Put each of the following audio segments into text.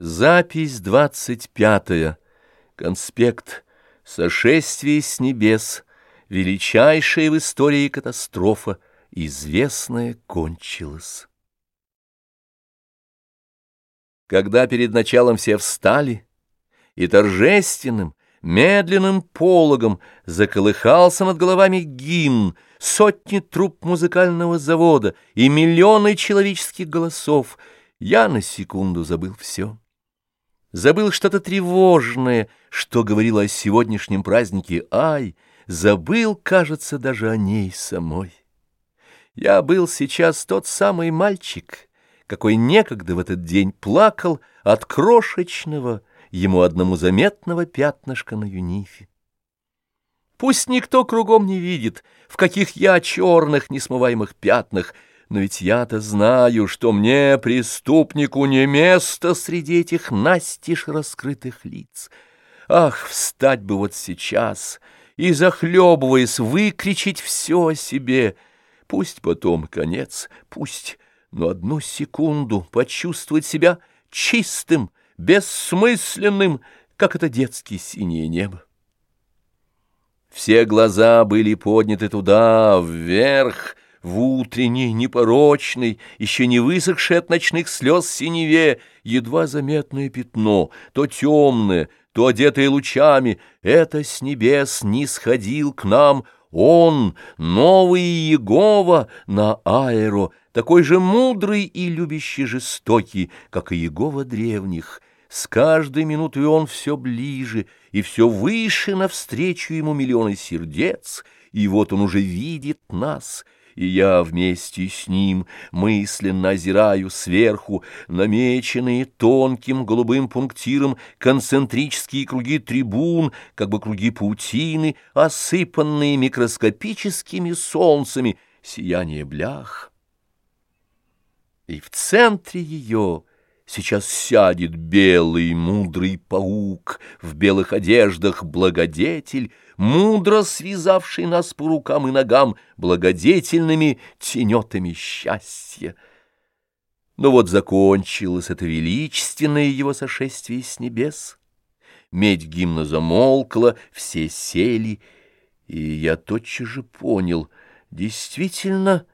Запись двадцать пятая. Конспект. Сошествие с небес. Величайшая в истории катастрофа, известная, кончилась. Когда перед началом все встали, и торжественным, медленным пологом заколыхался над головами гимн, сотни труб музыкального завода и миллионы человеческих голосов, я на секунду забыл все забыл что-то тревожное, что говорило о сегодняшнем празднике Ай, забыл, кажется, даже о ней самой. Я был сейчас тот самый мальчик, какой некогда в этот день плакал от крошечного, ему одному заметного пятнышка на юнифе. Пусть никто кругом не видит, в каких я черных несмываемых пятнах — но ведь я-то знаю, что мне, преступнику, не место среди этих настежь раскрытых лиц. Ах, встать бы вот сейчас и, захлебываясь, выкричить все о себе. Пусть потом конец, пусть, но одну секунду почувствовать себя чистым, бессмысленным, как это детское синее небо. Все глаза были подняты туда, вверх, в утренней, непорочной, еще не высохшей от ночных слез синеве, едва заметное пятно, то темное, то одетое лучами, это с небес не сходил к нам он, новый Иегова на аэро, такой же мудрый и любящий жестокий, как и Иегова древних. С каждой минутой он все ближе и все выше навстречу ему миллионы сердец, и вот он уже видит нас — и я вместе с ним мысленно озираю сверху намеченные тонким голубым пунктиром концентрические круги трибун, как бы круги паутины, осыпанные микроскопическими солнцами, сияние блях. И в центре ее сейчас сядет белый мудрый паук в белых одеждах благодетель, мудро связавший нас по рукам и ногам благодетельными тенетами счастья. Но вот закончилось это величественное его сошествие с небес. Медь гимна замолкла, все сели, и я тотчас же понял, действительно,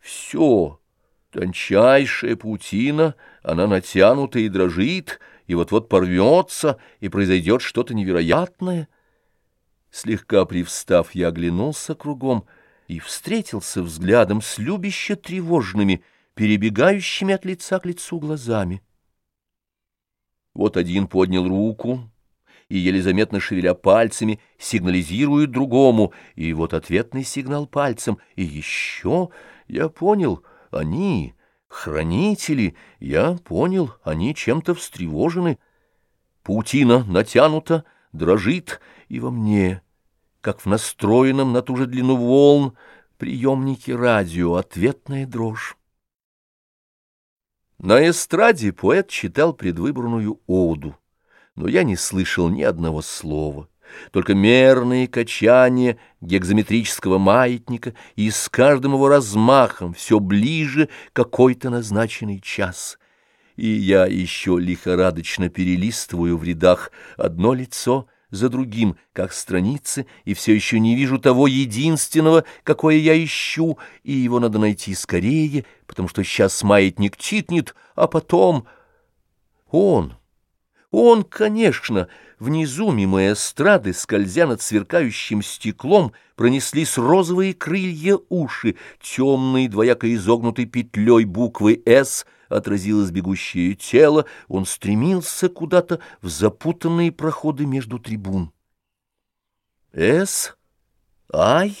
все, тончайшая паутина, она натянута и дрожит, и вот-вот порвется, и произойдет что-то невероятное — Слегка привстав, я оглянулся кругом и встретился взглядом с любяще тревожными, перебегающими от лица к лицу глазами. Вот один поднял руку и, еле заметно шевеля пальцами, сигнализирует другому, и вот ответный сигнал пальцем, и еще, я понял, они, хранители, я понял, они чем-то встревожены. Паутина натянута, дрожит, и во мне, как в настроенном на ту же длину волн, приемнике радио ответная дрожь. На эстраде поэт читал предвыборную оду, но я не слышал ни одного слова, только мерные качания гекзометрического маятника и с каждым его размахом все ближе какой-то назначенный час. И я еще лихорадочно перелистываю в рядах одно лицо — за другим, как страницы, и все еще не вижу того единственного, какое я ищу, и его надо найти скорее, потому что сейчас маятник тикнет, а потом... Он... Он, конечно, внизу мимо эстрады, скользя над сверкающим стеклом, пронеслись розовые крылья уши, темные двояко изогнутой петлей буквы «С», отразилось бегущее тело, он стремился куда-то в запутанные проходы между трибун. «С? Ай?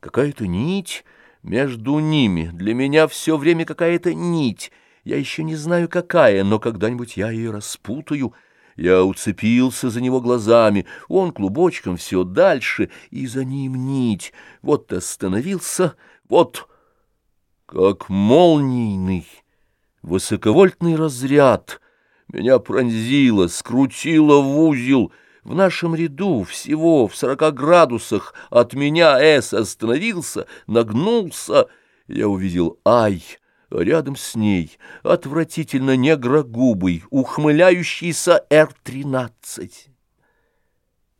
Какая-то нить?» Между ними для меня все время какая-то нить. Я еще не знаю, какая, но когда-нибудь я ее распутаю. Я уцепился за него глазами, он клубочком все дальше, и за ним нить. Вот остановился, вот как молнийный. Высоковольтный разряд меня пронзило, скрутило в узел. В нашем ряду всего в сорока градусах от меня С остановился, нагнулся. Я увидел Ай, рядом с ней отвратительно негрогубый, ухмыляющийся Р-13.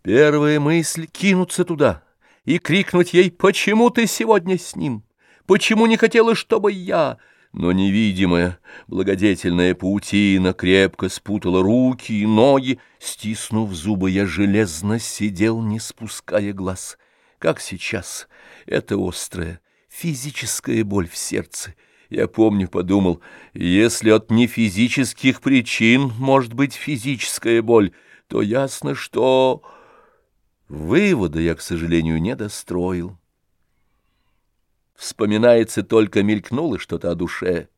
Первая мысль — кинуться туда и крикнуть ей «Почему ты сегодня с ним? Почему не хотела, чтобы я...» Но невидимая, благодетельная паутина крепко спутала руки и ноги. Стиснув зубы, я железно сидел, не спуская глаз. Как сейчас, это острая, физическая боль в сердце. Я помню, подумал, если от нефизических причин может быть физическая боль, то ясно, что... Вывода я, к сожалению, не достроил. Вспоминается только мелькнуло что-то о душе.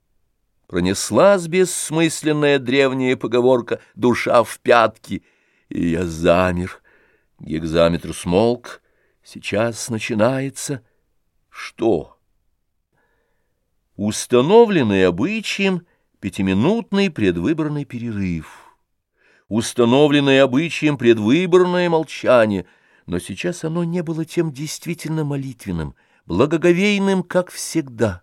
Пронеслась бессмысленная древняя поговорка «душа в пятки», и я замер. Гекзаметр смолк. Сейчас начинается... Что? Установленный обычаем пятиминутный предвыборный перерыв. Установленное обычаем предвыборное молчание, но сейчас оно не было тем действительно молитвенным, благоговейным, как всегда.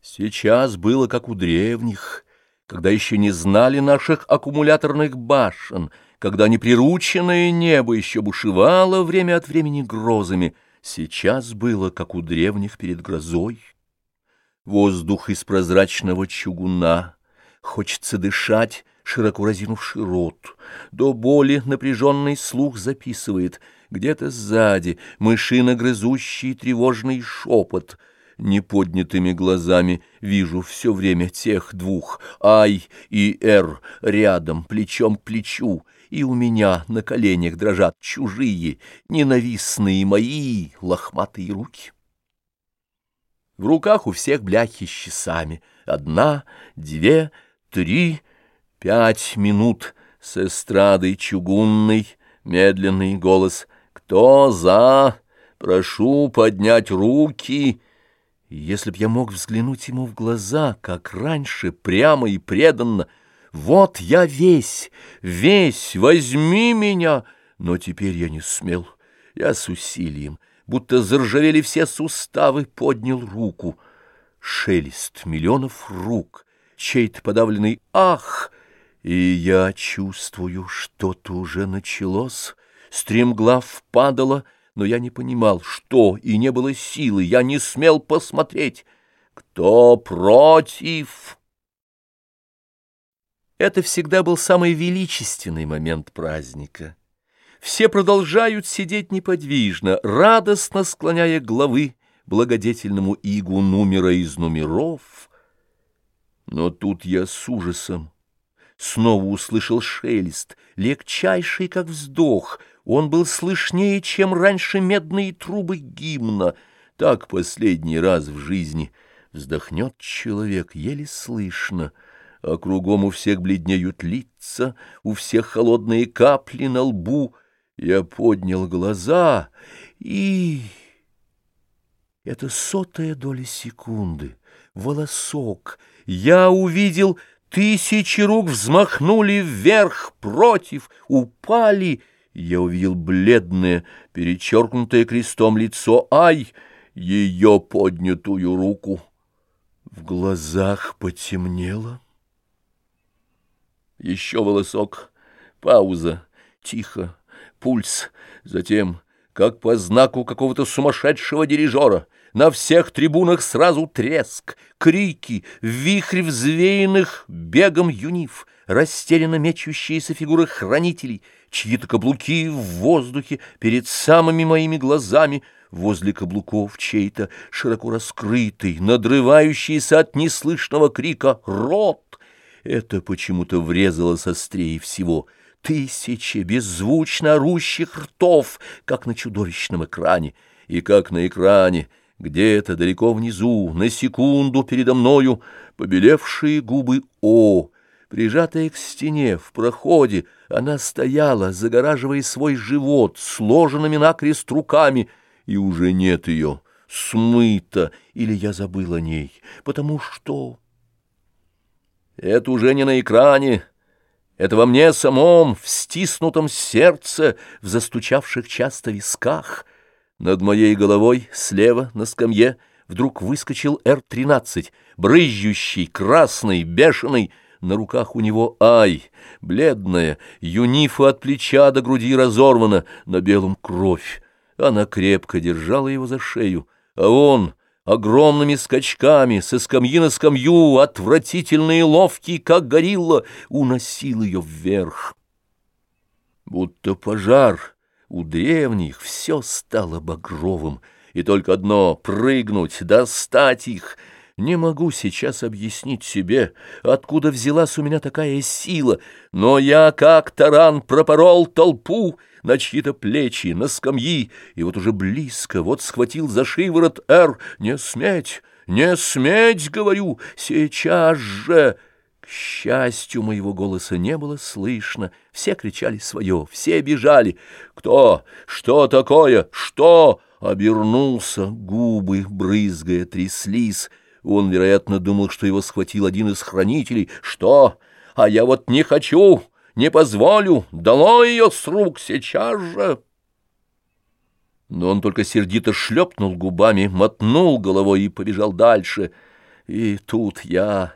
Сейчас было как у древних, когда еще не знали наших аккумуляторных башен, когда неприрученное небо еще бушевало время от времени грозами — Сейчас было, как у древних перед грозой. Воздух из прозрачного чугуна. Хочется дышать, широко разинувший рот. До боли напряженный слух записывает. Где-то сзади мышино-грызущий тревожный шепот. Неподнятыми глазами вижу все время тех двух, Ай и Р, рядом, плечом к плечу, и у меня на коленях дрожат чужие, ненавистные мои лохматые руки. В руках у всех бляхи с часами. Одна, две, три, пять минут с эстрадой чугунный, медленный голос. «Кто за? Прошу поднять руки!» Если б я мог взглянуть ему в глаза, как раньше, прямо и преданно, — вот я весь, весь, возьми меня! Но теперь я не смел, я с усилием, будто заржавели все суставы, поднял руку. Шелест миллионов рук, чей-то подавленный «ах!» И я чувствую, что-то уже началось, стремглав падала, но я не понимал, что, и не было силы, я не смел посмотреть. «Кто против?» Это всегда был самый величественный момент праздника. Все продолжают сидеть неподвижно, радостно склоняя головы благодетельному игу номера из номеров. Но тут я с ужасом снова услышал шелест, легчайший, как вздох. Он был слышнее, чем раньше медные трубы гимна. Так последний раз в жизни вздохнет человек, еле слышно — а кругом у всех бледнеют лица, у всех холодные капли на лбу. Я поднял глаза, и... Это сотая доля секунды, волосок. Я увидел, тысячи рук взмахнули вверх, против, упали. Я увидел бледное, перечеркнутое крестом лицо Ай, ее поднятую руку. В глазах потемнело. Еще волосок, пауза, тихо, пульс, затем, как по знаку какого-то сумасшедшего дирижера, на всех трибунах сразу треск, крики, вихрь взвеянных бегом юнив, растерянно мечущиеся фигуры хранителей, чьи-то каблуки в воздухе перед самыми моими глазами, возле каблуков чей-то широко раскрытый, надрывающийся от неслышного крика рот, это почему-то врезалось острее всего. Тысячи беззвучно орущих ртов, как на чудовищном экране. И как на экране, где-то далеко внизу, на секунду передо мною, побелевшие губы О. Прижатая к стене, в проходе, она стояла, загораживая свой живот, сложенными накрест руками, и уже нет ее, смыта, или я забыл о ней, потому что... Это уже не на экране, это во мне самом, в стиснутом сердце, в застучавших часто висках. Над моей головой, слева, на скамье, вдруг выскочил Р-13, брызжущий, красный, бешеный, на руках у него ай, бледная, юнифа от плеча до груди разорвана, на белом кровь. Она крепко держала его за шею, а он огромными скачками со скамьи на скамью, отвратительный и ловкий, как горилла, уносил ее вверх. Будто пожар у древних все стало багровым, и только одно — прыгнуть, достать их — не могу сейчас объяснить себе, откуда взялась у меня такая сила, но я, как таран, пропорол толпу на чьи-то плечи, на скамьи, и вот уже близко, вот схватил за шиворот Р. «Не сметь, не сметь!» — говорю, «сейчас же!» К счастью, моего голоса не было слышно. Все кричали свое, все бежали. «Кто? Что такое? Что?» Обернулся, губы, брызгая, тряслись. Он, вероятно, думал, что его схватил один из хранителей. «Что? А я вот не хочу, не позволю, дало ее с рук сейчас же!» Но он только сердито шлепнул губами, мотнул головой и побежал дальше. И тут я...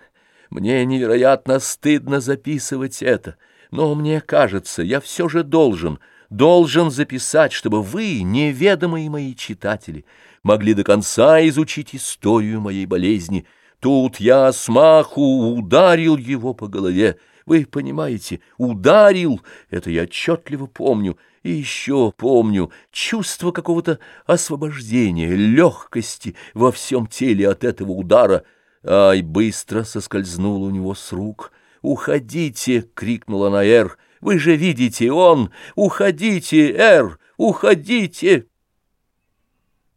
Мне невероятно стыдно записывать это, но мне кажется, я все же должен должен записать, чтобы вы, неведомые мои читатели, могли до конца изучить историю моей болезни. Тут я смаху ударил его по голове. Вы понимаете, ударил, это я отчетливо помню, и еще помню чувство какого-то освобождения, легкости во всем теле от этого удара. Ай, быстро соскользнул у него с рук. «Уходите!» — крикнула Наэр. Вы же видите, он... Уходите, Эр, уходите!»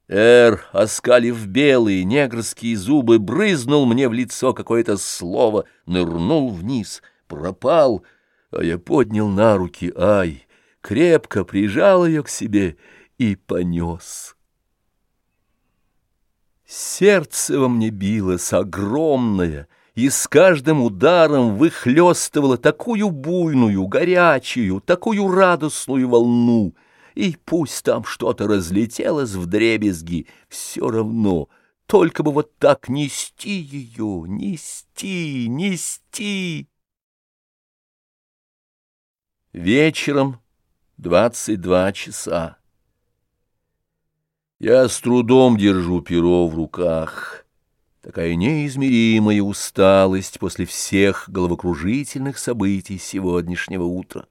Эр, оскалив белые негрские зубы, брызнул мне в лицо какое-то слово, нырнул вниз, пропал, а я поднял на руки Ай, крепко прижал ее к себе и понес. Сердце во мне билось огромное — и с каждым ударом выхлестывала такую буйную, горячую, такую радостную волну, и пусть там что-то разлетелось в дребезги, все равно, только бы вот так нести ее, нести, нести. Вечером двадцать два часа. Я с трудом держу перо в руках. Такая неизмеримая усталость после всех головокружительных событий сегодняшнего утра.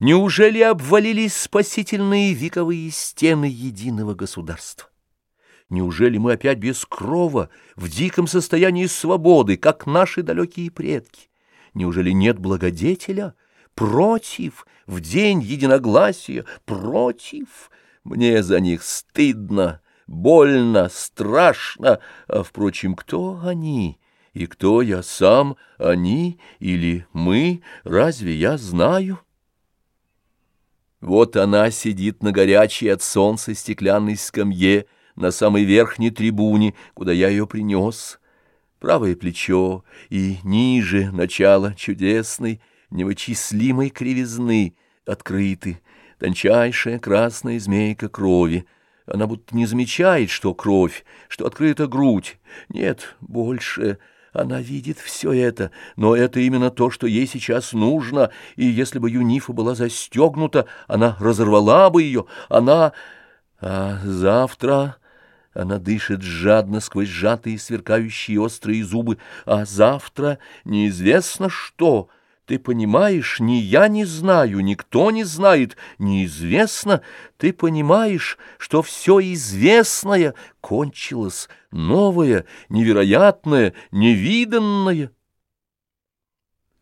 Неужели обвалились спасительные вековые стены единого государства? Неужели мы опять без крова, в диком состоянии свободы, как наши далекие предки? Неужели нет благодетеля? Против, в день единогласия, против. Мне за них стыдно больно, страшно. А, впрочем, кто они? И кто я сам, они или мы, разве я знаю? Вот она сидит на горячей от солнца стеклянной скамье на самой верхней трибуне, куда я ее принес. Правое плечо и ниже начало чудесной, невычислимой кривизны открыты, тончайшая красная змейка крови — она будто не замечает, что кровь, что открыта грудь. Нет, больше... Она видит все это, но это именно то, что ей сейчас нужно, и если бы Юнифа была застегнута, она разорвала бы ее, она... А завтра... Она дышит жадно сквозь сжатые сверкающие острые зубы, а завтра неизвестно что... Ты понимаешь, ни я не знаю, никто не знает, неизвестно. Ты понимаешь, что все известное кончилось, новое, невероятное, невиданное.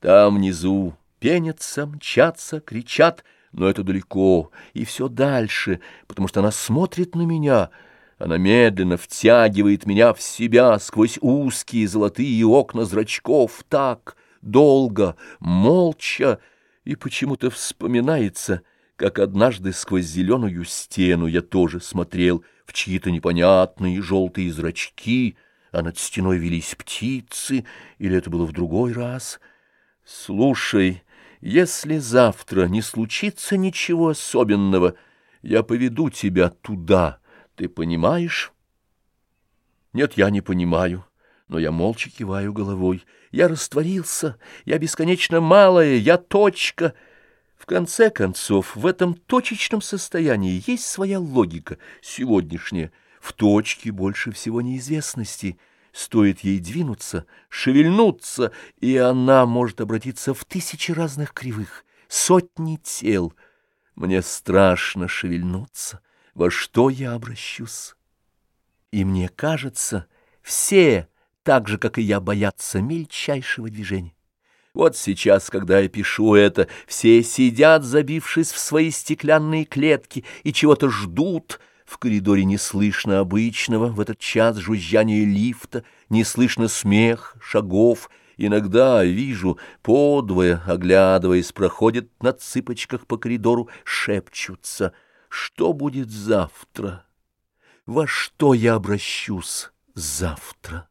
Там внизу пенятся, мчатся, кричат, но это далеко, и все дальше, потому что она смотрит на меня — она медленно втягивает меня в себя сквозь узкие золотые окна зрачков так, долго, молча, и почему-то вспоминается, как однажды сквозь зеленую стену я тоже смотрел в чьи-то непонятные желтые зрачки, а над стеной велись птицы, или это было в другой раз. Слушай, если завтра не случится ничего особенного, я поведу тебя туда, ты понимаешь? Нет, я не понимаю, но я молча киваю головой. Я растворился, я бесконечно малая, я точка. В конце концов, в этом точечном состоянии есть своя логика, сегодняшняя. В точке больше всего неизвестности. Стоит ей двинуться, шевельнуться, и она может обратиться в тысячи разных кривых, сотни тел. Мне страшно шевельнуться. Во что я обращусь? И мне кажется, все, так же, как и я, боятся мельчайшего движения. Вот сейчас, когда я пишу это, все сидят, забившись в свои стеклянные клетки, и чего-то ждут. В коридоре не слышно обычного в этот час жужжания лифта, не слышно смех, шагов. Иногда вижу, подвое, оглядываясь, проходят на цыпочках по коридору, шепчутся. Что будет завтра? во что я обращусь завтра.